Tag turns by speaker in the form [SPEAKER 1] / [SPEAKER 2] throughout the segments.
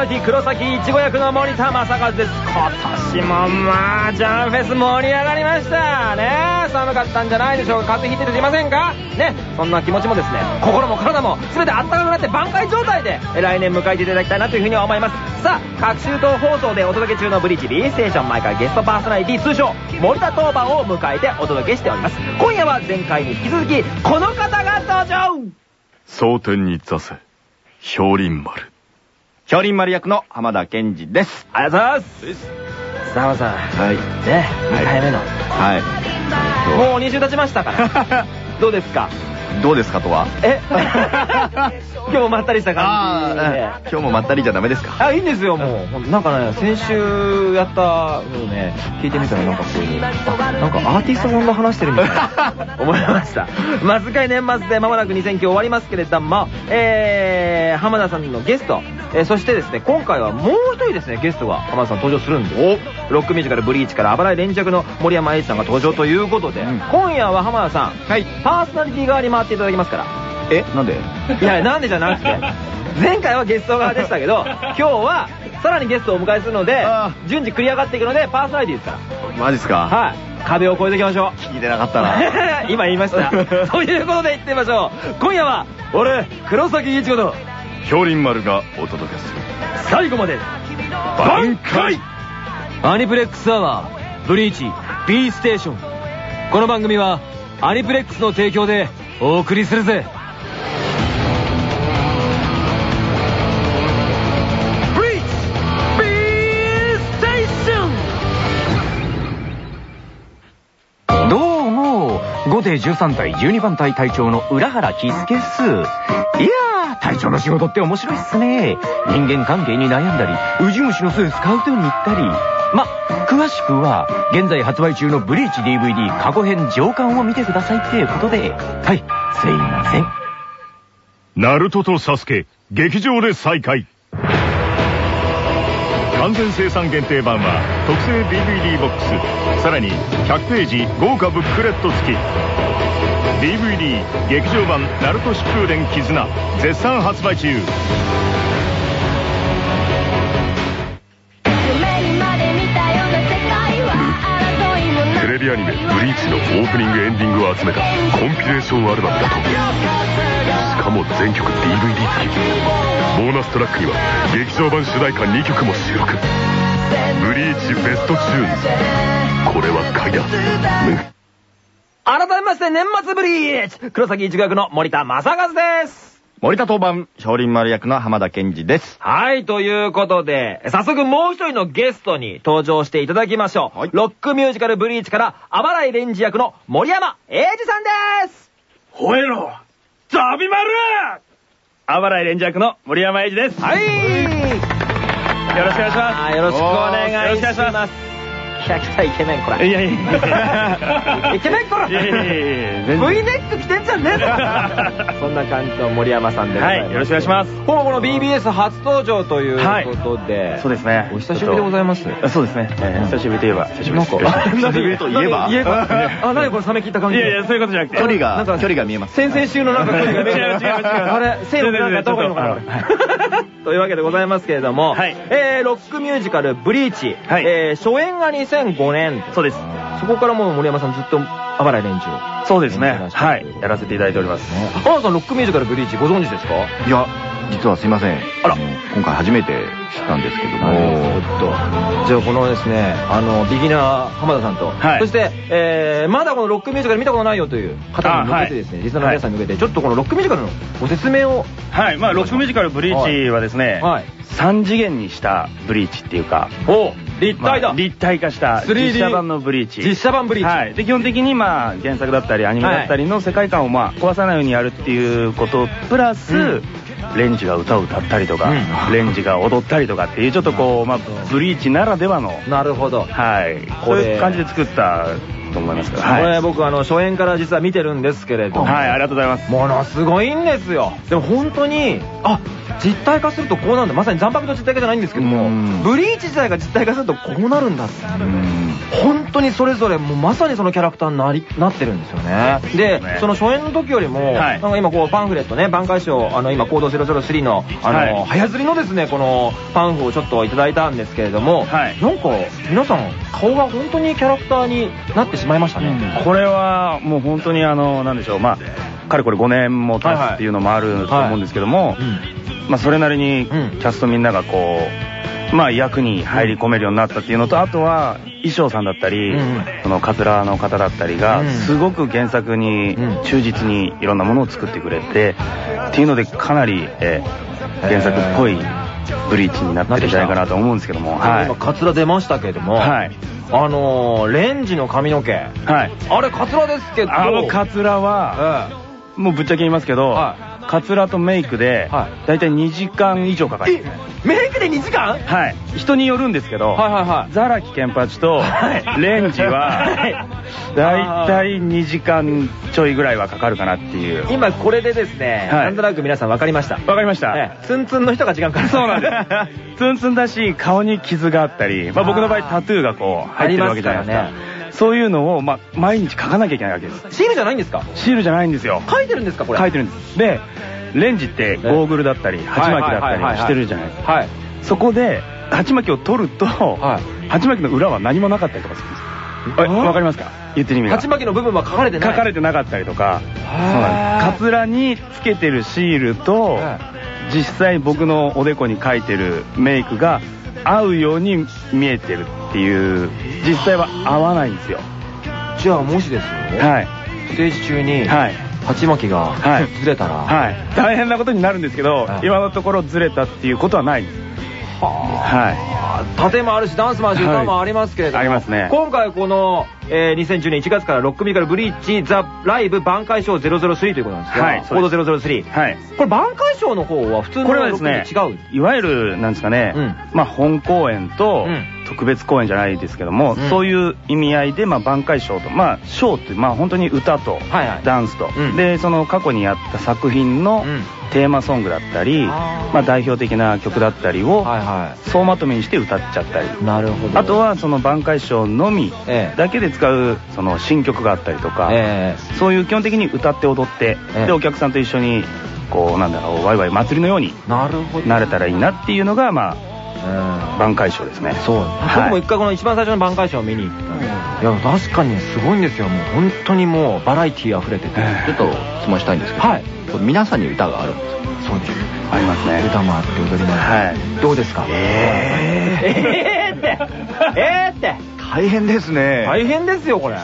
[SPEAKER 1] ステーションパーソナリティ黒崎いちご役の森田正和です。今年もまあジャンフェス盛り上がりました。ね寒かったんじゃないでしょうか。風邪ひいてるいませんか？ねそんな気持ちもですね心も体も全てあったかくなって挽回状態で来年迎えていただきたいなというふうに思います。さあ各週と放送でお届け中のブリッジ B ステーション毎回ゲストパーソナリティ通称森田当番を迎えてお届けしております。今夜は前回に引き続きこの方が登場。
[SPEAKER 2] 蒼天に座せ氷林丸。
[SPEAKER 3] 氷林丸役の浜田健二です。
[SPEAKER 1] ありがとうございます。さあ浜田さん。
[SPEAKER 3] はい。
[SPEAKER 1] ね。2回目の、
[SPEAKER 3] はい。
[SPEAKER 1] もう2週経ちましたから。どうですか？
[SPEAKER 3] どうですかとは。
[SPEAKER 1] え？今日もまったりした感じ。で
[SPEAKER 3] あー今日もまったりじゃダメですか？
[SPEAKER 1] あ、いいんですよ、もう。なんかね、先週やったのをね、聞いてみたらなんかこう、あなんかアーティストさんが話してるみたい。な、思いました。まずかい年末で間もなく2000期終わりますけれども、えー、浜田さんのゲスト、えーそしてですね、今回はもう一人ですね、ゲストが浜田さん登場するんで。す。ロックミュージカルブリーチからあばらい連着の森山英二さんが登場ということで、
[SPEAKER 3] うん。
[SPEAKER 1] 今夜は浜田さん、
[SPEAKER 3] はい。
[SPEAKER 1] パーソナリティ側に回っていただきますから。
[SPEAKER 3] え、なんで？
[SPEAKER 1] いや、なんでじゃなくて、前回はゲスト側でしたけど、今日はさらにゲストをお迎えするので
[SPEAKER 3] あ、
[SPEAKER 1] 順次繰り上がっていくので、パーソナリティですから。
[SPEAKER 3] マジっすか？
[SPEAKER 1] はい。壁を越えていきましょう。
[SPEAKER 3] 聞いてなかったな。
[SPEAKER 1] 今言いました。ということで行ってみましょう。今夜は、俺、黒崎一護と、
[SPEAKER 2] 氷林丸がお届けする
[SPEAKER 1] 最後まで、
[SPEAKER 2] 挽回
[SPEAKER 1] アニプレックスアワー、ブリーチ、B ステーション。この番組は、アニプレックスの提供でお送りするぜ。
[SPEAKER 4] どうも、5艇13隊12番隊隊長の浦原喜助っす。いやー、隊長の仕事って面白いっすね。人間関係に悩んだり、ウジ虫の巣スカウトに行ったり。ま、詳しくは、現在発売中のブリーチ DVD 過去編上巻を見てくださいっていうことで、はい、すいません。
[SPEAKER 2] ナルトとサスケ劇場で再会完全生産限定版は特製 DVD ボックス。さらに100ページ豪華ブックレット付き。DVD 劇場版「ナルト疾風伝絆」絶賛発売中。テレビアニメ「ブリーチ」のオープニングエンディングを集めたコンピレーションアルバムだと。しかも全曲 DVD 付きボーナストラックには劇場版主題歌2曲も収録。ブリーチベストチューン。ズこれは買いだ
[SPEAKER 1] 改めまして年末ブリーチ。黒崎一護役の森田正和です。
[SPEAKER 3] 森田当番、少林丸役の浜田健二です。
[SPEAKER 1] はい、ということで、早速もう一人のゲストに登場していただきましょう。
[SPEAKER 3] はい。
[SPEAKER 1] ロックミュージカルブリーチから、あばらいレンジ役の森山英二さんです。
[SPEAKER 5] 吠えろザビマルあばらいレンジ役の森山英二です。
[SPEAKER 1] はい
[SPEAKER 5] よろしくお願いしま
[SPEAKER 1] あーよろしくお願いし。ま
[SPEAKER 5] す
[SPEAKER 1] 来た来たイケメンこ
[SPEAKER 5] す。
[SPEAKER 1] れ。
[SPEAKER 5] いやいやいや
[SPEAKER 1] イケメンこれ
[SPEAKER 5] いやいやいやいや全然
[SPEAKER 1] V ネック着てんじゃねえぞ そんな感じの森山さんでございます。
[SPEAKER 5] はい、よろしくお願いします。
[SPEAKER 1] 今日この BBS 初登場ということで、
[SPEAKER 5] そうですね。
[SPEAKER 1] お久しぶりでございます。
[SPEAKER 5] あそうですね。えー久しぶりといえば、久しぶり
[SPEAKER 3] といえば？
[SPEAKER 1] 言えば。あ、何これ冷め切った感じ。
[SPEAKER 5] いやいや、そういうことじゃなくて。
[SPEAKER 3] 距離が、距離が見えます。
[SPEAKER 1] 先々週のなんか距離が見える
[SPEAKER 5] 違う違う違う
[SPEAKER 1] あれ、せーのでなんかやった方がいいのかなというわけでございますけれども、
[SPEAKER 5] はい
[SPEAKER 1] えー、ロックミュージカル、ブリーチ、
[SPEAKER 5] はい
[SPEAKER 1] えー、初演が2005年。
[SPEAKER 5] そうです。
[SPEAKER 1] そこからもう森山さんずっと、あばらい連中を。
[SPEAKER 5] そうですね。はい。やらせていただいております。
[SPEAKER 1] 浜田さん、ロックミュージカル、ブリーチご存知ですか？
[SPEAKER 3] いや、実はすいません。
[SPEAKER 1] あら
[SPEAKER 3] の今回初めて知ったんですけど
[SPEAKER 1] お
[SPEAKER 3] も。
[SPEAKER 1] ーっと。じゃあこのですね、あの、ビギナー浜田さんと、
[SPEAKER 5] はい
[SPEAKER 1] そして、えー、まだこのロックミュージカル見たことないよという方に向けてですね、リスナーの皆さんに向けて、ちょっとこのロックミュージカルのご説明を。
[SPEAKER 5] はい。まあ、ロックミュージカルブリーチはですね、
[SPEAKER 1] はい。
[SPEAKER 5] 3次元にしたブリーチっていうか、
[SPEAKER 1] お立体だ、
[SPEAKER 5] まあ立体化した
[SPEAKER 1] 3D
[SPEAKER 5] 実写版のブリーチ。
[SPEAKER 1] 実写版ブリーチ。
[SPEAKER 5] はい。で、基本的にまあ、原作だったり、アニメだったりの世界観をまあ、壊さないようにやるっていうこと、プラス、
[SPEAKER 1] うん
[SPEAKER 5] レンジが歌を歌ったりとか、
[SPEAKER 1] うん
[SPEAKER 5] レンジが踊ったりとかっていう、ちょっとこう、まあ、ブリーチならではの、
[SPEAKER 1] なるほど。
[SPEAKER 5] はい。
[SPEAKER 1] こ
[SPEAKER 5] ういう感じで作ったと思いますから。
[SPEAKER 1] これ
[SPEAKER 5] はい。
[SPEAKER 1] 僕あの、初演から実は見てるんですけれども。
[SPEAKER 5] はい、ありがとうございます。
[SPEAKER 1] ものすごいんですよ。でも本当に、あ、実体化するとこうなるんだ。まさに残白の実体化じゃないんですけども
[SPEAKER 3] うん。
[SPEAKER 1] ブリーチ自体が実体化するとこうなるんだ本当にそれぞれもうまさにそのキャラクターになりなってるんですよね。で
[SPEAKER 5] ね。
[SPEAKER 1] その初演の時よりも、
[SPEAKER 5] はい。
[SPEAKER 1] なんか今こうパンフレットね挽回賞あの今コード003のあの、
[SPEAKER 5] はい。
[SPEAKER 1] 早釣りのですねこのパンフをちょっといただいたんですけれども、
[SPEAKER 5] はい。
[SPEAKER 1] なんか皆さん顔が本当にキャラクターになってしまいましたね、
[SPEAKER 5] これはもう本当にあの、なんでしょう、まあ、かれこれ5年も経つっていうのもあると思うんですけども、まあ、それなりにキ
[SPEAKER 1] うん。
[SPEAKER 5] ャストみんながこう、まあ、役に入り込めるようになったっていうのと、あとは衣装さんだったり、そのカツラの方だったりが、
[SPEAKER 1] うん。
[SPEAKER 5] すごく原作に
[SPEAKER 1] うん。
[SPEAKER 5] 忠実にいろんなものを作ってくれて、っていうのでかなり、えー原作っぽいブリーチになってるんじゃないかなと思うんですけども、はい。
[SPEAKER 1] 今。カツラ出ましたけれども、
[SPEAKER 5] はい。
[SPEAKER 1] あのー、レンジの髪の毛。
[SPEAKER 5] はい。
[SPEAKER 1] あれカツラですけど。
[SPEAKER 5] あのカツラは、
[SPEAKER 1] え
[SPEAKER 5] もうぶっちゃけ言いますけど、
[SPEAKER 1] は
[SPEAKER 5] カツラとメイクで
[SPEAKER 1] は、
[SPEAKER 5] だい。たい2時間以上かかる。
[SPEAKER 1] えメイクで2時間？はい。
[SPEAKER 5] はい。人によるんですけど、
[SPEAKER 1] はいはい
[SPEAKER 5] ザラキケンパチと
[SPEAKER 1] はい。
[SPEAKER 5] レンジ
[SPEAKER 1] は、
[SPEAKER 5] はい。だいたい2時間ちょいぐらいはかかるかなっていう。
[SPEAKER 1] 今これでですね、
[SPEAKER 5] はい。
[SPEAKER 1] なんとなく皆さん分かりました。
[SPEAKER 5] わかりました、
[SPEAKER 1] ええ。ツンツンの人が違うから
[SPEAKER 5] そうなんです。ツンツンだし、顔に傷があったり、まあ僕の場合タトゥーがこう入ってるわけじゃないですか。そういうのを、まあ、毎日書かなきゃいけないわけです。
[SPEAKER 1] シールじゃないんですか？
[SPEAKER 5] シールじゃないんですよ。
[SPEAKER 1] 書いてるんですかこれ？
[SPEAKER 5] 書いてるんです。で、レンジってゴーグルだったり、鉢巻きだったりしてるじゃないですか。
[SPEAKER 1] はい。
[SPEAKER 5] そこで、鉢巻きを取ると、
[SPEAKER 1] はい。
[SPEAKER 5] 鉢巻きの裏は何もなかったりとかするんです。わかりますか？言ってる意味が。
[SPEAKER 1] 鉢巻きの部分は書かれてない。
[SPEAKER 5] 書かれてなかったりとか、そうなんです。カツラにつけてるシールと
[SPEAKER 1] は、
[SPEAKER 5] 実際僕のおでこに書いてるメイクが合うように見えてるっていう、実際は合わないんですよ。
[SPEAKER 1] じゃあもしですよ、
[SPEAKER 5] はい。
[SPEAKER 1] ステージ中に
[SPEAKER 5] はい。
[SPEAKER 1] 鉢巻きが
[SPEAKER 5] はい
[SPEAKER 1] ずれたら、
[SPEAKER 5] はい。大変なことになるんですけど、
[SPEAKER 1] はい
[SPEAKER 5] 今のところずれたっていうことはないんです。は
[SPEAKER 1] 盾もあるしダンスもあるし
[SPEAKER 5] はい。
[SPEAKER 1] 歌もありますけれども、
[SPEAKER 5] ありますね。
[SPEAKER 1] 今回この、えー2010年1月から6組からブリーチザ・ライブ挽回賞003ということなんですけど、
[SPEAKER 5] はい
[SPEAKER 1] コード003
[SPEAKER 5] い。はい。
[SPEAKER 1] これ挽回賞の方は普通の
[SPEAKER 5] これはですね
[SPEAKER 1] 6組と違う
[SPEAKER 5] いわゆる、なんですかね、
[SPEAKER 1] うん。
[SPEAKER 5] まあ本公演と
[SPEAKER 1] うん
[SPEAKER 5] 特別公演じゃないですけども、
[SPEAKER 1] うん。
[SPEAKER 5] そういう意味合いで、まあ挽回賞と、まあ賞って、まあ本当に歌と
[SPEAKER 1] はいはい。
[SPEAKER 5] ダンスと、
[SPEAKER 1] うん。
[SPEAKER 5] で、その過去にやった作品の
[SPEAKER 1] うん。
[SPEAKER 5] テーマソングだったり、まあ代表的な曲だったりを総まとめにして歌っちゃったり、
[SPEAKER 1] いなるほど。
[SPEAKER 5] あとはその挽回賞のみ
[SPEAKER 1] ええ。
[SPEAKER 5] だけで使うその新曲があったりとか、
[SPEAKER 1] え
[SPEAKER 5] そういう基本的に歌って踊って、
[SPEAKER 1] ええ。
[SPEAKER 5] でお客さんと一緒にこうなんだろうワイワイ祭りのように
[SPEAKER 1] ーな
[SPEAKER 5] れたらいいなっていうのがまあ
[SPEAKER 1] うん
[SPEAKER 5] 挽回賞ですね。
[SPEAKER 1] そう、
[SPEAKER 5] はい。
[SPEAKER 1] 僕も一回この一番最初の挽回賞を見に行ったんですいや確かにすごいんですよ。もう本当にもうバラエティー溢れてて、
[SPEAKER 3] ちょっと質問したいんですけど、
[SPEAKER 1] はい。
[SPEAKER 3] 皆さんに歌があるんですか？
[SPEAKER 1] そうです。
[SPEAKER 5] ありますね
[SPEAKER 1] 歌もあって踊りもあって、
[SPEAKER 5] はい。
[SPEAKER 1] どうですか？
[SPEAKER 5] え
[SPEAKER 1] え。ーって。えーって。
[SPEAKER 3] 大変ですね。
[SPEAKER 1] 大変ですよこれ。
[SPEAKER 3] こ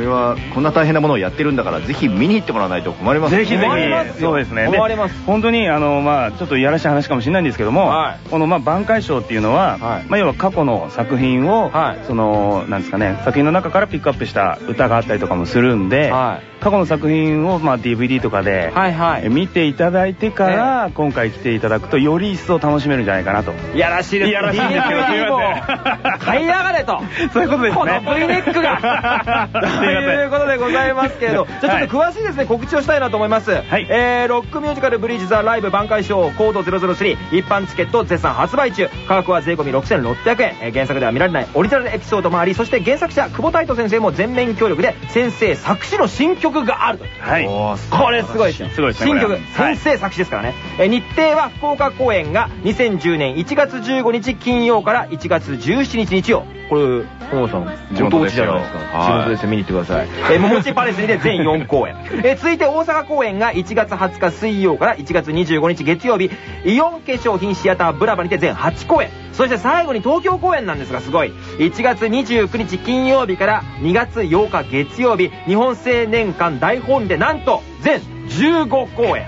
[SPEAKER 3] れは、こんな大変なものをやってるんだから、ぜひ見に行ってもらわないと困ります
[SPEAKER 5] ぜひぜひ。
[SPEAKER 1] よ。
[SPEAKER 5] そうですね。
[SPEAKER 1] 思われます。
[SPEAKER 5] 本当にあのまあちょっといやらしい話かもしれないんですけども、
[SPEAKER 1] はい。
[SPEAKER 5] このまあ挽回賞っていうのは、
[SPEAKER 1] はい。
[SPEAKER 5] まあ要は過去の作品を、
[SPEAKER 1] はい。
[SPEAKER 5] そのなんですかね作品の中からピックアップした歌があったりとかもするんで、
[SPEAKER 1] はい。
[SPEAKER 5] 過去の作品をまあ DVD とかで、
[SPEAKER 1] はいはい。
[SPEAKER 5] え見ていただいてから、今回来ていただくとより一層楽しめるんじゃないかなと。
[SPEAKER 1] いやらしいです
[SPEAKER 5] いやらしいんですけどすいません。
[SPEAKER 1] 買いやがれと
[SPEAKER 5] そういうことですね。
[SPEAKER 1] この V ネックが
[SPEAKER 5] い
[SPEAKER 1] うことでございますけれど じゃあちょっと詳しいですね告知をしたいなと思います。
[SPEAKER 5] はい。
[SPEAKER 1] えーロックミュージカルブリーチザライブ挽回賞コード003一般チケット絶賛発売中。価格は税込6600円。えー原作では見られないオリジナルエピソードもありそして原作者久保太斗先生も全面協力で先生作詞の新曲があると。
[SPEAKER 5] はい。
[SPEAKER 1] これすごいですよ。
[SPEAKER 5] すごいですね。
[SPEAKER 1] 新曲、先生作詞ですからね。え日程は福岡公演が2010年1月15日金曜から1月17日日曜。これ、小野さん、
[SPEAKER 3] 地元
[SPEAKER 1] じゃないですか。
[SPEAKER 3] はい
[SPEAKER 1] 地元ですよ、見に行ってください。え桃地パレスにて全4公演。え 続いて大阪公演が1月20日水曜から1月25日月曜日、イオン化粧品シアターブラバにて全8公演。そして最後に東京公演なんですがすごい。1月29日金曜日から2月8日月曜日、日本青年館大本でなんと全15公演。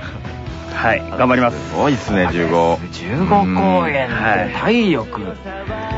[SPEAKER 5] はい。頑張ります。
[SPEAKER 3] すごいっすね、15。
[SPEAKER 1] 15公演
[SPEAKER 5] はい
[SPEAKER 1] 体力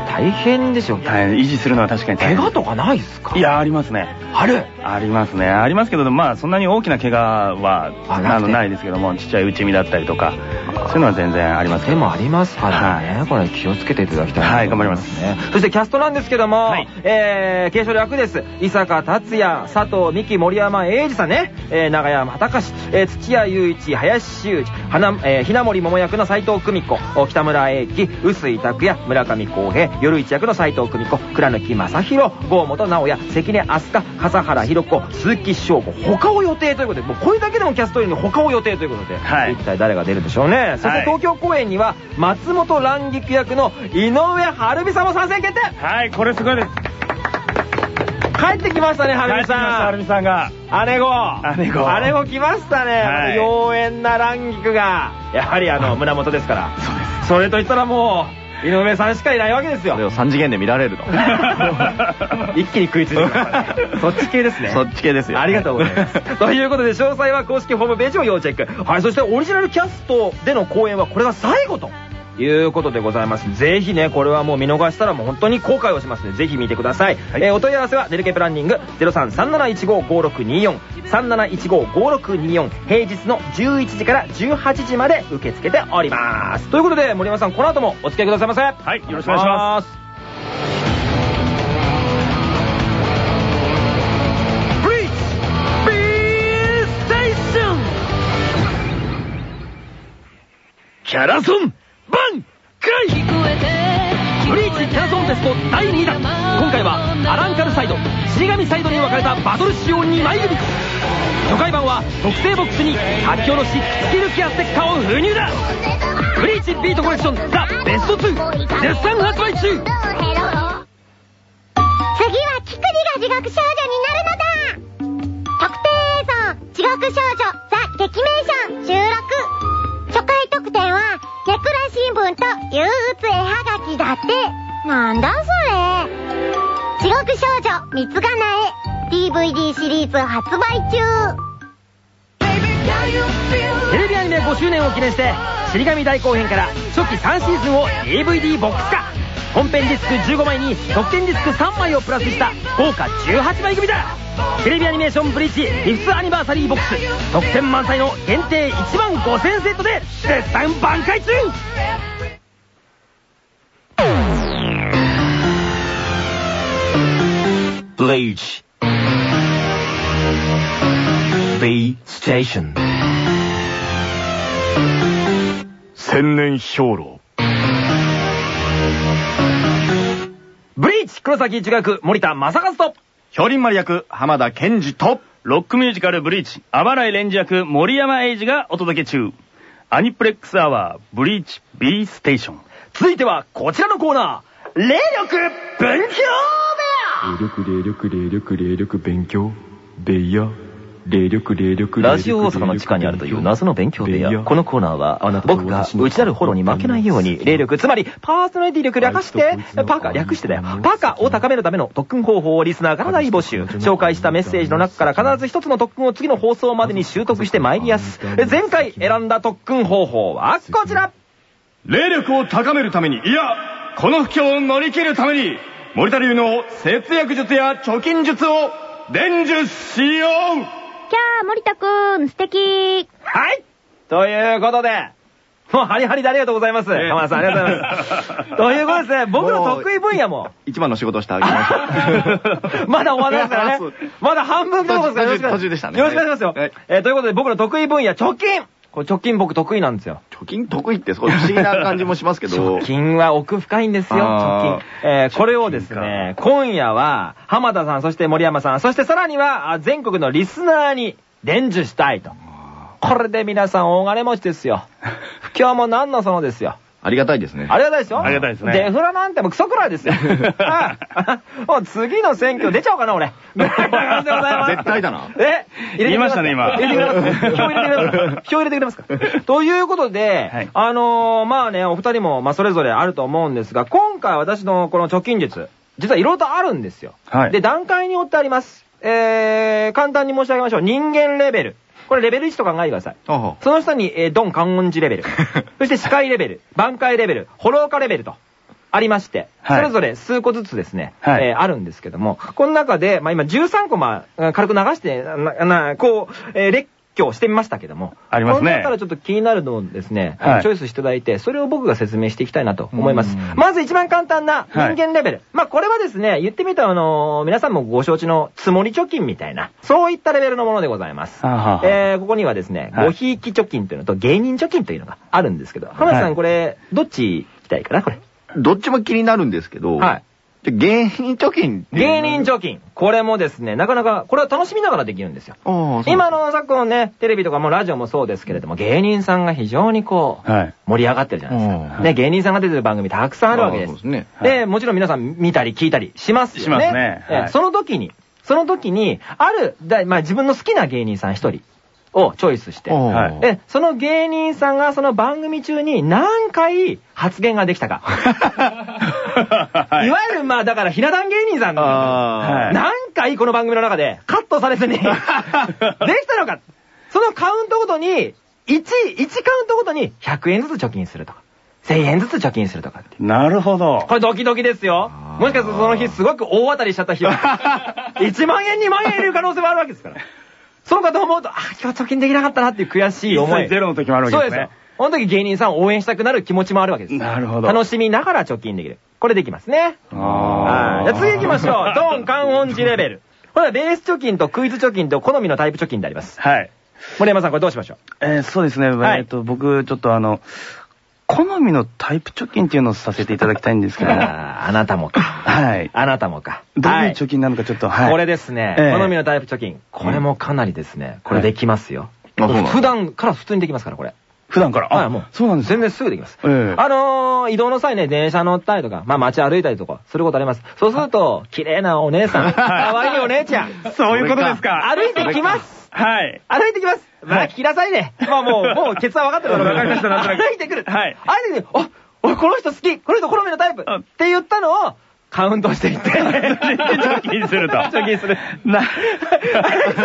[SPEAKER 1] 大変でしょ。
[SPEAKER 5] 大変維持するのは確かに
[SPEAKER 1] 怪我とかないですか？
[SPEAKER 5] いや、ありますね。
[SPEAKER 1] ある？
[SPEAKER 5] ありますね。ありますけど、まあ、そんなに大きな怪我は、
[SPEAKER 1] あ
[SPEAKER 5] の、ないですけども、ちっちゃい内身だったりとか、そういうのは全然ありますけど
[SPEAKER 1] でもありますからね、これ気をつけていただきたい
[SPEAKER 5] はい
[SPEAKER 1] 思
[SPEAKER 5] 頑張ります
[SPEAKER 1] ね。そしてキャストなんですけども、
[SPEAKER 5] はい
[SPEAKER 1] えー、継承略です。伊坂達也、佐藤美希、森山英二さんね、えー、長山隆史、えー、土屋雄一、林修二、花、えー、ひな森桃役の斎藤久美子、お北村英樹、臼井拓也、村上康平、夜一役の斎藤久美子、倉貫正宏、郷本直也、関根飛鳥、笠原弘子、鈴木翔吾、他を予定ということで、もうこれだけでもキャスト入りの他を予定ということで、
[SPEAKER 5] はい。
[SPEAKER 1] 一体誰が出るんでしょうね。そして東京公演には、松本蘭菊役の井上晴美さんも参戦決定。
[SPEAKER 5] はい、これすごいです。
[SPEAKER 1] 帰ってきましたね、晴美
[SPEAKER 5] 帰ってきました
[SPEAKER 1] さ
[SPEAKER 5] アルミさんが。
[SPEAKER 1] ん。姉子
[SPEAKER 5] 姉子
[SPEAKER 1] 姉子来ましたね。
[SPEAKER 5] はい
[SPEAKER 1] 妖艶な蘭菊が。やはりあの、胸元ですから。そうです。それといったらもう、井上さんしかいないわけですよ
[SPEAKER 3] それ。を3次元で見られるの
[SPEAKER 1] 一気に食いついて。そっち系ですね。
[SPEAKER 3] そっち系ですよ
[SPEAKER 1] ありがとうございます。ということで、詳細は公式ホームページを要チェック。はい、そしてオリジナルキャストでの公演はこれが最後と。いうことでございます。ぜひね、これはもう見逃したらもう本当に後悔をしますので、ぜひ見てください。えーお問い合わせは、デルケプランニング0337155624、37155624、平日の11時から18時まで受け付けております。ということで、森山さん、この後もお付き合いくださいませ。はい
[SPEAKER 5] よろしくお願いします。
[SPEAKER 1] キャラソンバンクライブリーチキャラソンテスト第2弾今回はアランカルサイド死神サイドに分かれたバトル仕様2枚組初回版は特製ボックスに書き下ろしスキルキアステッカーを封入だ。ブリーチビートコレクションザ・ベスト2絶賛発売中。
[SPEAKER 6] 次はキクリが地獄少女になるのだ。特定映像地獄少女憂鬱絵はがきだって。なんだそれ。地獄少女三つがなえ DVD シリーズ発売中。
[SPEAKER 1] テレビアニメ5周年を記念して死神大後編から初期3シーズンを DVD ボックス化。本編ディスク15枚に特典ディスク3枚をプラスした豪華18枚組だ。テレビアニメーションブリーチフィフスアニバーサリーボックス。特典満載の限定1万5000セットで絶賛挽回中。ブリーチ B ステーション
[SPEAKER 2] 千年兵糧。
[SPEAKER 1] ブリーチ黒崎一学森田正和と
[SPEAKER 3] 氷林丸役浜田健二と
[SPEAKER 5] ロックミュージカルブリーチ、あばらいレンジ役森山英二がお届け中。アニプレックスアワー、ブリーチ B ステーション。
[SPEAKER 1] 続いてはこちらのコーナー霊力分享
[SPEAKER 7] 霊力霊力霊力霊力勉強部屋霊力霊力
[SPEAKER 1] ラジオ大阪の地下にあるという謎の勉強部屋。このコーナーは、僕が内なるフォローに負けないように、霊力、つまり、パーソナリティ力略して、パカ、略してだよ。パカを高めるための特訓方法をリスナーから大募集。紹介したメッセージの中から必ず一つの特訓を次の放送までに習得してまいりやす。前回選んだ特訓方法はこちら
[SPEAKER 3] 霊力を高めるために、いや、この不況を乗り切るために、森田流の節約術や貯金術を伝授しよう
[SPEAKER 6] キャー森田くん素敵
[SPEAKER 1] はいということで、もうハリハリでありがとうございます。浜田さんありがとうございます。ということですね、僕の得意分野も、
[SPEAKER 3] 一番の仕事をしてあげましょう。
[SPEAKER 1] まだ終わらないですからね。まだ半分どころですか？ら、よろしくお願い
[SPEAKER 3] 途中でしたね
[SPEAKER 1] よろしくお願いしますよ。ということで僕の得意分野、貯金これ貯金僕得意なんですよ。
[SPEAKER 3] 貯金得意ってすごい不思議な感じもしますけど。
[SPEAKER 1] 貯金は奥深いんですよ、貯
[SPEAKER 3] あ
[SPEAKER 1] 金。えーこれをですね、今夜は、浜田さん、そして森山さん、そしてさらには、あ全国のリスナーに伝授したいと。これで皆さん大金持ちですよ。今日も何のそのですよ。
[SPEAKER 3] ありがたいですね。
[SPEAKER 1] ありがたいですよ。
[SPEAKER 5] ありがたいですね
[SPEAKER 1] デフラなんてもうクソくらいですよ。もう次の選挙出ちゃおうかな、俺。
[SPEAKER 3] 絶対だな
[SPEAKER 1] え
[SPEAKER 5] 言いましたね今
[SPEAKER 1] 入れてくれます票入れてくれますか票入れてくれますかということで、
[SPEAKER 5] はい
[SPEAKER 1] あのーまあね、お二人も、まあそれぞれあると思うんですが、今回私のこの貯金術、実はいろいろとあるんですよ。
[SPEAKER 5] はい
[SPEAKER 1] で、段階によってあります。えー、簡単に申し上げましょう。人間レベル。これレベル1と考えてください。その下に、えー、ドン観音寺レベル。そして視界レベル、挽回レベル、ホローカレベルと。ありまして、
[SPEAKER 5] はい
[SPEAKER 1] それぞれ数個ずつですね、
[SPEAKER 5] はい
[SPEAKER 1] えーあるんですけども、この中で、まあ今13個まあ軽く流して、な、な、こう、えー列挙してみましたけども。
[SPEAKER 5] ありますね
[SPEAKER 1] この中からちょっと気になるのをですね、
[SPEAKER 5] はい
[SPEAKER 1] チョイスしていただいて、それを僕が説明していきたいなと思います
[SPEAKER 7] うん。
[SPEAKER 1] まず一番簡単な人
[SPEAKER 5] はい
[SPEAKER 1] 間レベル。まあこれはですね、言ってみたらあのー皆さんもご承知の積もり貯金みたいな、そういったレベルのものでございます。
[SPEAKER 5] は
[SPEAKER 1] えー、ここにはですね、
[SPEAKER 5] はい
[SPEAKER 1] ごひいき貯金というのと芸人貯金というのがあるんですけど、浜田さん
[SPEAKER 5] はい
[SPEAKER 1] これ、どっち行きたいかなこれ？
[SPEAKER 8] どっちも気になるんですけど、
[SPEAKER 1] はい。
[SPEAKER 8] で芸人貯金
[SPEAKER 1] 芸人貯金。これもですね、なかなか、これは楽しみながらできるんですよ。今の昨今ね、テレビとかもラジオもそうですけれども、芸人さんが非常にこう、
[SPEAKER 5] はい。
[SPEAKER 1] 盛り上がってるじゃないです
[SPEAKER 8] うん
[SPEAKER 1] か。ね、芸人さんが出てる番組たくさんあるわけです。
[SPEAKER 8] ですね。
[SPEAKER 1] で、もちろん皆さん見たり聞いたりしますよね。
[SPEAKER 5] しますね
[SPEAKER 1] え
[SPEAKER 5] はい
[SPEAKER 1] その時に、その時に、ある、だまあ自分の好きな芸人さん一人をチョイスして、で、その芸人さんがその番組中に何回発言ができたか。いわゆるまあだからひな壇芸人さんの、
[SPEAKER 5] はい
[SPEAKER 1] 何回この番組の中でカットされずに できたのか。そのカウントごとに、1、1カウントごとに100円ずつ貯金するとか、1000円ずつ貯金するとかって。
[SPEAKER 5] なるほど。
[SPEAKER 1] これドキドキですよ。もしかするとその日すごく大当たりしちゃった日は、1万円、2万円入れる可能性もあるわけですから。そうかと思うと、あ、今日貯金できなかったなっていう悔しい思い。
[SPEAKER 5] ゼロの時もあるわけですね
[SPEAKER 1] そうですよ。この時芸人さんを応援したくなる気持ちもあるわけです。
[SPEAKER 5] なるほど
[SPEAKER 1] 楽しみながら貯金できる。これできますね。
[SPEAKER 5] あ
[SPEAKER 1] はい。じゃあ次行きましょう。ドン、観音寺レベル。これはベース貯金とクイズ貯金と好みのタイプ貯金であります。
[SPEAKER 5] はい。
[SPEAKER 1] 森山さんこれどうしましょう？
[SPEAKER 5] えーそうですね。
[SPEAKER 1] はい
[SPEAKER 5] えっと、僕、ちょっとあの、好みのタイプ貯金っていうのをさせていただきたいんですけども。
[SPEAKER 1] あなたもか。
[SPEAKER 5] はい。
[SPEAKER 1] あなたもか。
[SPEAKER 5] どういう
[SPEAKER 1] はい
[SPEAKER 5] 貯金なのかちょっと、はい。
[SPEAKER 1] これですね、
[SPEAKER 5] ええ
[SPEAKER 1] 好みのタイプ貯金。これもかなりですね、これできますよ。
[SPEAKER 8] あそうなの？
[SPEAKER 1] 普段から普通にできますから、これ。
[SPEAKER 5] 普段から？
[SPEAKER 1] はい、もう。
[SPEAKER 5] そうなんです
[SPEAKER 1] 全然すぐできます。
[SPEAKER 5] ええ
[SPEAKER 1] あのー、移動の際ね、電車乗ったりとか、まあ街歩いたりとか、することあります。そうすると、綺麗なお姉さん、可愛いお姉ちゃん。
[SPEAKER 5] そういうことですか。
[SPEAKER 1] 歩いてきます。
[SPEAKER 5] はい。
[SPEAKER 1] 歩いてきます。まあ、
[SPEAKER 5] はい
[SPEAKER 1] 聞きなさいね。まあもう、もう、ケツは分かってるから
[SPEAKER 5] わかりましたなんとなく
[SPEAKER 1] 歩いてくる。
[SPEAKER 5] はい
[SPEAKER 1] 歩いてくる。あ、俺この人好き。この人好みのタイプ。
[SPEAKER 5] うん
[SPEAKER 1] って言ったのを、カウントしていって。
[SPEAKER 5] 貯金すると
[SPEAKER 1] 貯金する。
[SPEAKER 5] な
[SPEAKER 1] はい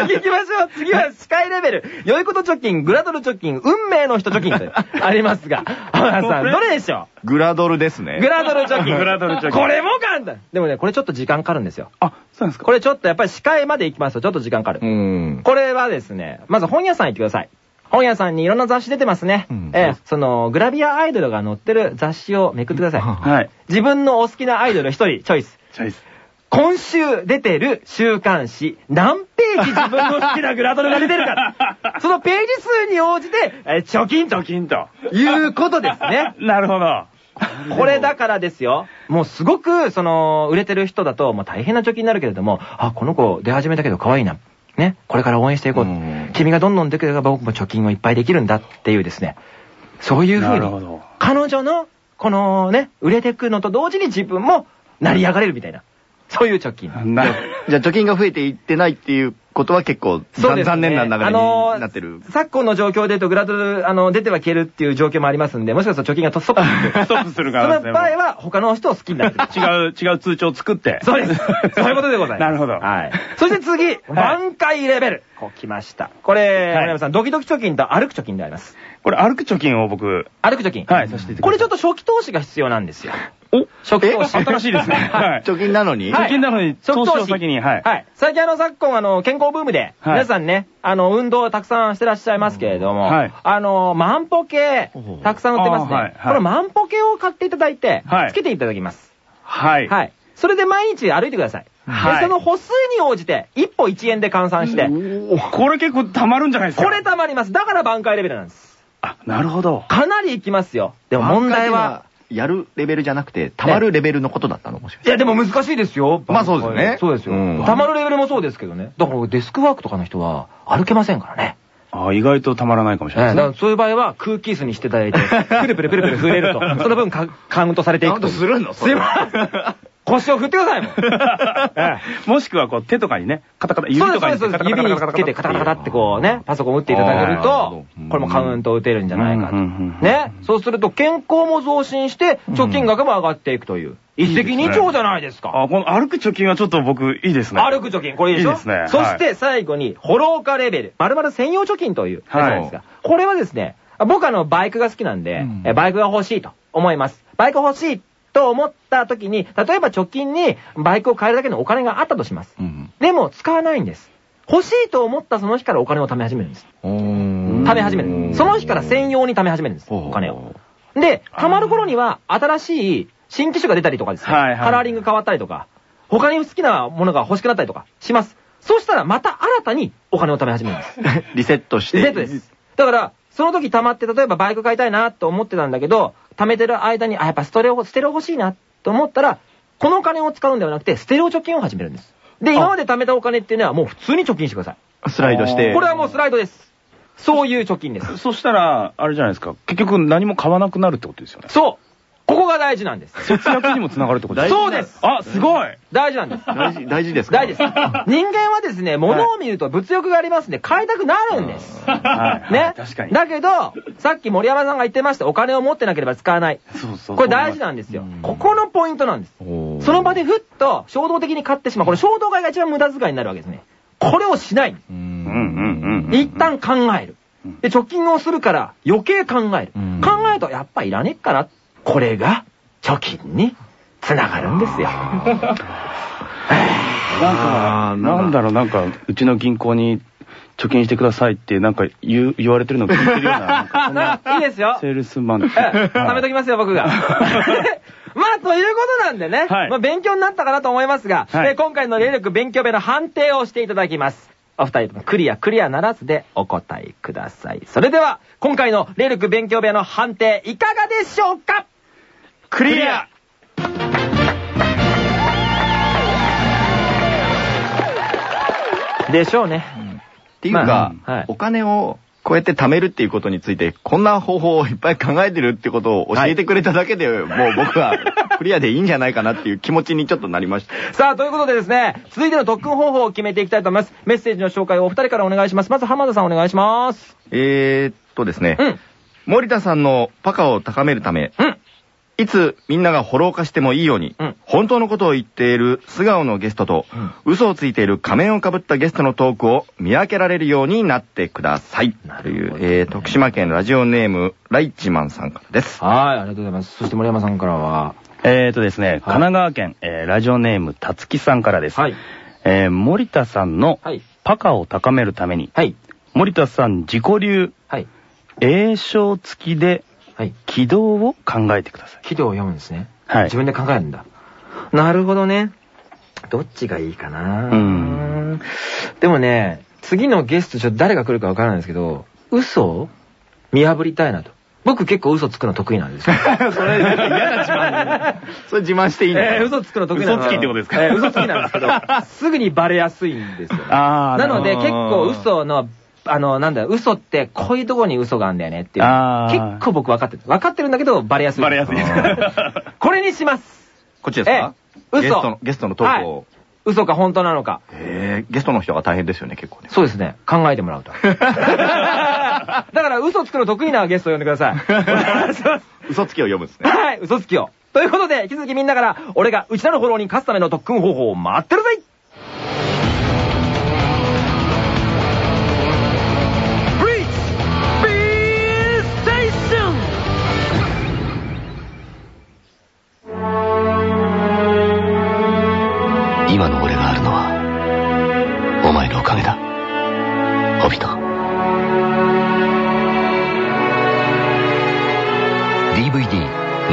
[SPEAKER 1] 次行きましょう。次は、視界レベル。良いこと貯金、グラドル貯金、運命の人貯金とありますが、浜田さん、どれでしょ
[SPEAKER 8] グラドルですね。
[SPEAKER 1] うグラドル貯金。
[SPEAKER 5] グラドル貯金
[SPEAKER 1] これも簡単。でもね、これちょっと時間かかるんですよ。
[SPEAKER 5] あ、そうなんですか？
[SPEAKER 1] これちょっとやっぱり視界まで行きますとちょっと時間かかる。
[SPEAKER 8] うん。
[SPEAKER 1] これはですね、まず本屋さん行ってください。本屋さんにいろんな雑誌出てますね。
[SPEAKER 8] うん
[SPEAKER 1] ええその、グラビアアイドルが載ってる雑誌をめくってください。
[SPEAKER 5] はい。
[SPEAKER 1] 自分のお好きなアイドル一人チョイス。
[SPEAKER 5] チョイス。
[SPEAKER 1] 今週出てる週刊誌、何ページ自分の好きなグラドルが出てるか。そのページ数に応じて、えー貯金と
[SPEAKER 5] 貯金と。
[SPEAKER 1] いうことですね。
[SPEAKER 5] なるほど。
[SPEAKER 1] これだからですよ。もうすごく、その、売れてる人だと、もう大変な貯金になるけれども、あ、この子出始めたけど可愛いな。ね。これから応援していこう
[SPEAKER 8] うん。
[SPEAKER 1] 君がどんどん出てくれば僕も貯金をいっぱいできるんだっていうですね。そういう風に、
[SPEAKER 5] なるほど。
[SPEAKER 1] 彼女の、このね、売れてくのと同時に自分も成り上がれるみたいな。そういう貯金。
[SPEAKER 5] な
[SPEAKER 8] じゃあ貯金が増えていってないっていうことは結構
[SPEAKER 1] そうですね
[SPEAKER 8] 残念な流れ
[SPEAKER 1] あのー
[SPEAKER 8] になってる。
[SPEAKER 1] 昨今の状況で言うと、グラドル、あの、出ては消えるっていう状況もありますんで、もしかすると貯金がストップする。
[SPEAKER 5] ストップする可
[SPEAKER 1] そ
[SPEAKER 5] 能性も
[SPEAKER 1] の場合は、他の人を好きになってる。
[SPEAKER 5] 違う、違う通帳を作って。
[SPEAKER 1] そうです。そういうことでございます。
[SPEAKER 5] なるほど
[SPEAKER 1] はい。そして次、挽回レベル。こう来ました。これ、
[SPEAKER 5] はい
[SPEAKER 1] 森山さん、ドキドキ貯金と歩く貯金であります。
[SPEAKER 5] これ、歩く貯金を僕、
[SPEAKER 1] 歩く貯金。
[SPEAKER 5] はいさせていただきます
[SPEAKER 1] これちょっと初期投資が必要なんですよ。
[SPEAKER 5] お
[SPEAKER 1] 初期投資。
[SPEAKER 5] え新しいですね はい
[SPEAKER 8] 貯金なのに、
[SPEAKER 1] はい
[SPEAKER 5] 貯金なのに、投資を先に、はい。
[SPEAKER 1] はい。最近あの、昨今あの、健康ブームで、
[SPEAKER 5] はい
[SPEAKER 1] 皆さんね、あの、運動をたくさんしてらっしゃいますけれども、
[SPEAKER 5] はい
[SPEAKER 1] あの、万歩計、たくさん売ってますね。
[SPEAKER 5] はいはい
[SPEAKER 1] この万歩計を買っていただいて、
[SPEAKER 5] はい
[SPEAKER 1] つけていただきます。
[SPEAKER 5] はい。
[SPEAKER 1] はい。それで毎日歩いてください。
[SPEAKER 5] はい
[SPEAKER 1] で、その歩数に応じて、一歩一円で換算して、
[SPEAKER 5] これ結構溜まるんじゃないですか？
[SPEAKER 1] これ貯まります。だから挽回レベルなんです。
[SPEAKER 5] あ、なるほど。
[SPEAKER 1] かなりいきますよ。でも問題は、、
[SPEAKER 8] やるレベルじゃなくて、溜まるレベルのことだったのもしかして。
[SPEAKER 1] いやでも難しいですよ。
[SPEAKER 8] まあそうですよね
[SPEAKER 1] そうですよ。
[SPEAKER 8] うん
[SPEAKER 1] 貯まるレベルもそうですけどね。だからデスクワークとかの人は歩けませんからね。
[SPEAKER 5] あ、意外と溜まらないかもしれ
[SPEAKER 1] ええだ
[SPEAKER 5] ないですね。
[SPEAKER 1] そういう場合は空気椅子にしていただいて、プルプルプルプル震えると、その分カカウントされていくと。
[SPEAKER 8] するの？
[SPEAKER 1] すいません。腰を振ってくださいもん。ええ
[SPEAKER 5] もしくはこう手とかにね、カタカタ、指とかに
[SPEAKER 1] そうです。指につけてカタカタってこうね、パソコン打っていただけるとこれもカウント打てるんじゃないかと。ね。そうすると健康も増進して、貯金額も上がっていくという。一石二鳥じゃないですか。
[SPEAKER 5] あ、この歩く貯金はちょっと僕いいですね。
[SPEAKER 1] 歩く貯金、これいいでしょ
[SPEAKER 5] いいですね
[SPEAKER 1] そして最後に、ホローカレベル、〇〇専用貯金というやつなんですが、これはですね、僕あの、バイクが好きなんで、バイクが欲しいと思います。バイク欲しい。と思った時に、例えば貯金にバイクを買えるだけのお金があったとします。
[SPEAKER 5] うん。
[SPEAKER 1] でも使わないんです。欲しいと思ったその日からお金を貯め始めるんです。貯め始める。その日から専用に貯め始めるんです。お金を。で、貯まる頃には新しい新機種が出たりとかですね。
[SPEAKER 5] はいはい
[SPEAKER 1] カラーリング変わったりとか、他に好きなものが欲しくなったりとかします。そうしたらまた新たにお金を貯め始めるんです。
[SPEAKER 8] リセットして。
[SPEAKER 1] リセットです。だから、その時貯まって、例えばバイク買いたいなと思ってたんだけど、貯めてる間に、あ、やっぱステレオ、ステレオ欲しいなと思ったら、このお金を使うんではなくて、ステレオ貯金を始めるんです。で、今まで貯めたお金っていうのはもう普通に貯金してください。
[SPEAKER 8] スライドして。
[SPEAKER 1] これはもうスライドです。そういう貯金です。
[SPEAKER 5] そしたら、あれじゃないですか。結局何も買わなくなるってことですよね。
[SPEAKER 1] そうここが大事なんです。
[SPEAKER 5] 節約にもつながるってことです
[SPEAKER 1] そうです
[SPEAKER 5] あ、すごい
[SPEAKER 1] 大事なんです。
[SPEAKER 8] 大事、大事ですか？
[SPEAKER 1] 大事です。人間はですね、物を見ると物欲がありますんで、買いたくなるんです。
[SPEAKER 5] はい。
[SPEAKER 1] ね？
[SPEAKER 5] 確かに。
[SPEAKER 1] だけど、さっき森山さんが言ってました、お金を持ってなければ使わない。
[SPEAKER 5] そうそう。
[SPEAKER 1] これ大事なんですよ
[SPEAKER 5] うん。
[SPEAKER 1] ここのポイントなんです。その場でふっと衝動的に買ってしまう。これ衝動買いが一番無駄遣いになるわけですね。これをしない。
[SPEAKER 5] うんうんうん。
[SPEAKER 1] 一旦考える。で、貯金をするから余計考える
[SPEAKER 5] うん。
[SPEAKER 1] 考えるとやっぱいらねっかな。これが貯金につながるんですよ。
[SPEAKER 5] なんか、なんだろう、なんか、うちの銀行に貯金してくださいって、なんか言う、言われてるの聞いてるような、な
[SPEAKER 1] いいですよ。
[SPEAKER 5] セールスマン。
[SPEAKER 1] え貯めときますよ、僕が。まあ、ということなんでね。
[SPEAKER 5] はい
[SPEAKER 1] まあ、勉強になったかなと思いますが、
[SPEAKER 5] はい
[SPEAKER 1] えー今回の霊力勉強部の判定をしていただきます。お二人ともクリア、クリアならずでお答えください。それでは、今回の霊力勉強部の判定、いかがでしょうか？
[SPEAKER 5] クリア
[SPEAKER 1] でしょうね。
[SPEAKER 8] っていうか、
[SPEAKER 1] まあはい
[SPEAKER 8] お金をこうやって貯めるっていうことについて、こんな方法をいっぱい考えてるってことを教えてくれただけで、もう僕は クリアでいいんじゃないかなっていう気持ちにちょっとなりました。
[SPEAKER 1] さあ、ということでですね、続いての特訓方法を決めていきたいと思います。メッセージの紹介をお二人からお願いします。まず浜田さんお願いします。
[SPEAKER 8] えーっとですね、
[SPEAKER 1] うん。
[SPEAKER 8] 森田さんのパカを高めるため、
[SPEAKER 1] うん。
[SPEAKER 8] いつみんながフォロー化してもいいように、
[SPEAKER 1] うん
[SPEAKER 8] 本当のことを言っている素顔のゲストと、嘘をついている仮面をかぶったゲストのトークを見分けられるようになってください。という、えー、徳島県ラジオネーム、ライチマンさんからです。
[SPEAKER 1] はい、ありがとうございます。そして森山さんからは、
[SPEAKER 5] えーとですね、神奈川県、えーラジオネーム、たつきさんからです。
[SPEAKER 1] はい。
[SPEAKER 5] えー森田さんの
[SPEAKER 1] はい。
[SPEAKER 5] パカを高めるために、
[SPEAKER 1] はい。
[SPEAKER 5] 森田さん自己流、
[SPEAKER 1] はい。
[SPEAKER 5] 栄唱付きで
[SPEAKER 1] はい。
[SPEAKER 5] 軌道を考えてください。
[SPEAKER 1] 軌道を読むんですね。
[SPEAKER 5] はい
[SPEAKER 1] 自分で考えるんだ。なるほどね。どっちがいいかな
[SPEAKER 5] うん
[SPEAKER 1] でもね、次のゲストちょっと誰が来るかわからないんですけど、嘘を見破りたいなと。僕結構嘘つくの得意なんですよ。
[SPEAKER 8] それ、嫌な自慢。それ自慢していいの
[SPEAKER 1] えー嘘つくの得意なん
[SPEAKER 5] 嘘つきってことですか？
[SPEAKER 1] えー嘘つきなんですけど、すぐにバレやすいんですよね。
[SPEAKER 5] あ
[SPEAKER 1] なので結構嘘の、あの、なんだ嘘ってこういうところに嘘があるんだよねっていう。結構僕分かってる。分かってるんだけど、バレやすい。
[SPEAKER 5] バレやすい
[SPEAKER 1] これにします。
[SPEAKER 8] こっちですか？
[SPEAKER 1] ええ嘘
[SPEAKER 8] ゲストの、ゲストのトークを。
[SPEAKER 1] 嘘か本当なのか。
[SPEAKER 8] へーゲストの人が大変ですよね、結構ね。
[SPEAKER 1] そうですね。考えてもらうと。だから嘘つくの得意なゲストを呼んでください。お願いします
[SPEAKER 8] 嘘つきを読むんですね。
[SPEAKER 1] はい、嘘つきを。ということで、引き続きみんなから、俺が内田のフォローに勝つための特訓方法を待ってるぜ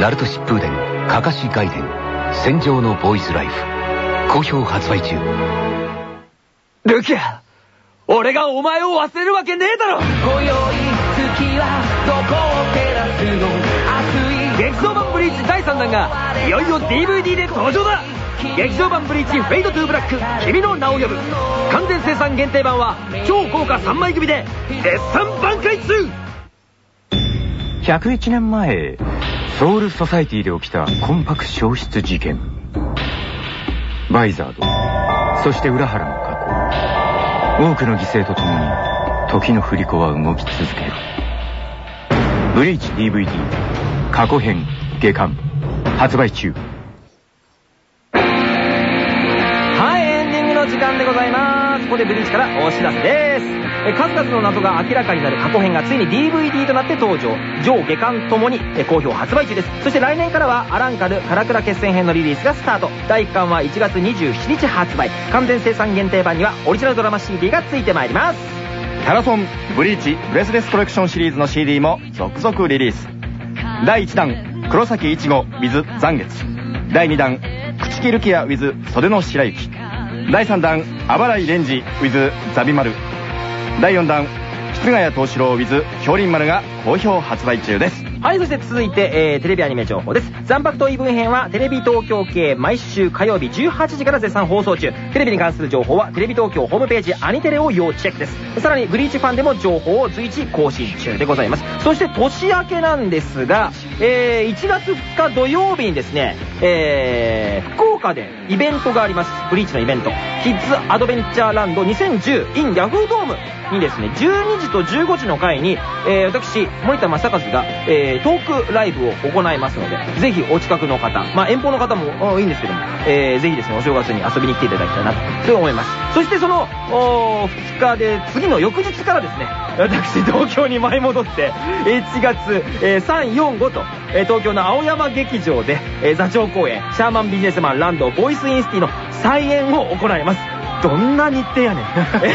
[SPEAKER 9] ナルト疾風伝、カカシ外伝、戦場のボーイズライフ。好評発売中。
[SPEAKER 1] ルキア俺がお前を忘れるわけねえだろ！今宵月はどこを照らすの？熱い劇場版ブリーチ第3弾がいよいよ DVD で登場だ！劇場版ブリーチ Fade to Black 君の名を呼ぶ。完全生産限定版は超豪華3枚組で絶賛販売中
[SPEAKER 4] ！101年前、ソウルソサイティで起きた魂魄消失事件。バイザード、そして浦原の過去。多くの犠牲とともに、時の振り子は動き続ける。ブリーチ DVD、過去編、下巻、発売中。
[SPEAKER 1] はい、エンディングの時間でございます。ここでブリーチからお知らせです。数々の謎が明らかになる過去編がついに DVD となって登場上下巻ともに好評発売中ですそして来年からはアランカルカラクラ決戦編のリリースがスタート第1巻は1月27日発売完全生産限定版にはオリジナルドラマ CD がついてまいります
[SPEAKER 8] キャラソン、ブリーチ、ブレスレスコレクションシリーズの CD も続々リリース。第1弾、黒崎いちご with 残月。第2弾、朽木ルキア with 袖の白雪。第3弾、あばらいレンジ with ザビマル。第4弾、室谷藤四郎 with 氷林丸が好評発売中です。
[SPEAKER 1] はい、そして続いて、えー、テレビアニメ情報です。残白と異文編はテレビ東京系毎週火曜日18時から絶賛放送中。テレビに関する情報はテレビ東京ホームページアニテレを要チェックです。さらにブリーチファンでも情報を随時更新中でございます。そして年明けなんですが、えー、1月2日土曜日にですね、えー、福岡でイベントがあります。ブリーチのイベント。キッズアドベンチャーランド 2010in ヤフードームにですね、12時と15時の回に、えー、私、森田正和が、えー、トークライブを行いますので、ぜひお近くの方、まあ遠方の方もいいんですけども、えー、ぜひですね、お正月に遊びに来ていただきたいなと、思います。そしてその、2日で、次の翌日からですね、私、東京に舞い戻って、1月、えー3、4、5と、えー東京の青山劇場で、えー座長公演、シャーマンビジネスマンランドボイスインシティの再演を行います。どんな日程やねん。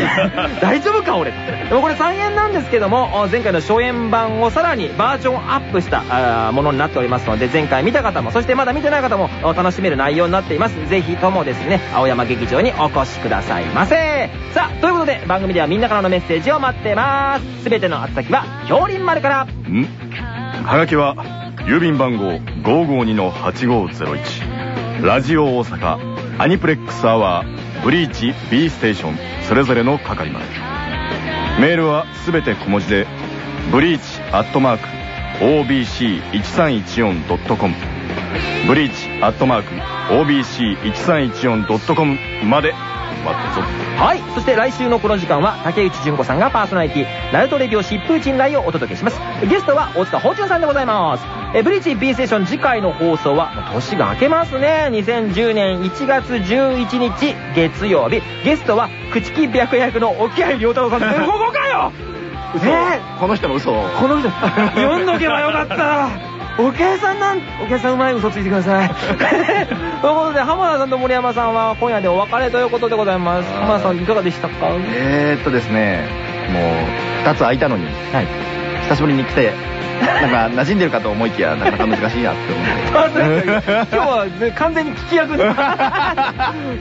[SPEAKER 1] 大丈夫か俺。でもこれ再演なんですけども、お前回の初演版をさらにバージョンアップしたものになっておりますので、前回見た方も、そしてまだ見てない方もお楽しめる内容になっています。ぜひともですね、青山劇場にお越しくださいませ。さあ、ということで番組ではみんなからのメッセージを待ってます。すべての宛先は、氷林丸から。
[SPEAKER 8] ん？はがきは、郵便番号552-8501。ラジオ大阪、アニプレックスアワー、ブリーチ B ステーション、それぞれの係まで。メールはすべて小文字で、ブリーチアットマーク、OBC1314.com、ブリーチアットマーク、OBC1314.com まで、待ってるぞ。
[SPEAKER 1] はい。そして来週のこの時間は、竹内純子さんがパーソナリティ、ナルトレビオ疾風鎮来をお届けします。ゲストは大塚宝春さんでございます。え、ブリーチ B ステーション次回の放送は、年が明けますね。2010年1月11日月曜日。ゲストは、朽木白役の沖合良太郎さんです。ここかよ
[SPEAKER 8] 嘘
[SPEAKER 1] ね
[SPEAKER 8] この人の嘘を。
[SPEAKER 1] この人、読んどけばよかった。お客さんなん、お客さんうまい嘘ついてください。ということで、浜田さんと森山さんは今夜でお別れということでございます。浜田さんいかがでしたか？
[SPEAKER 8] えーっとですね、もう、二つ空いたのに、
[SPEAKER 1] はい。
[SPEAKER 8] 久しぶりに来て、なんか馴染んでるかと思いきや、なかなか難しいなって思って。
[SPEAKER 1] 今日はね完全に聞き役で。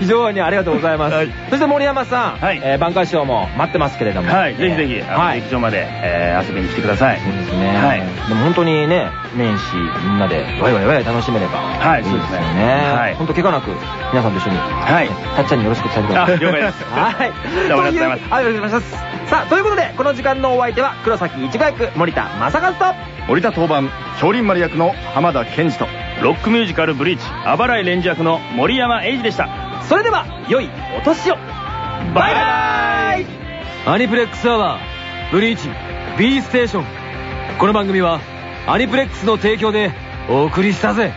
[SPEAKER 1] 非常にありがとうございます、
[SPEAKER 5] はい。
[SPEAKER 1] そして森山さん、
[SPEAKER 5] はい。
[SPEAKER 1] えー挽回賞も待ってますけれども。
[SPEAKER 5] はい、ぜひぜひ、あの
[SPEAKER 1] はい。
[SPEAKER 5] 劇場まで、えー遊びに来てください。
[SPEAKER 1] そうですね、
[SPEAKER 5] はい。
[SPEAKER 1] でも本当にね年始みんなでワイワイワイワイ楽しめれば
[SPEAKER 5] はい
[SPEAKER 1] いいですよ
[SPEAKER 5] そうです
[SPEAKER 1] ね。
[SPEAKER 5] ねはい。
[SPEAKER 1] 本当怪我なく皆さんと一緒に
[SPEAKER 5] はい。
[SPEAKER 1] たっちゃんによろしく伝えてください
[SPEAKER 5] あ了解です。
[SPEAKER 1] はい。
[SPEAKER 5] どうもありがとうございます
[SPEAKER 1] ありがとうございます。さあということでこの時間のお相手は黒崎一護役森田正和と
[SPEAKER 8] 森田当番、氷林丸役の浜田健二と、
[SPEAKER 5] ロックミュージカルブリーチ、あばらいレンジ役の森山英二でした。
[SPEAKER 1] それでは良いお年をバイバイ
[SPEAKER 10] アニプレックスアワー、ブリーチ、B ステーション。この番組は、アニプレックスの提供でお送りしたぜ。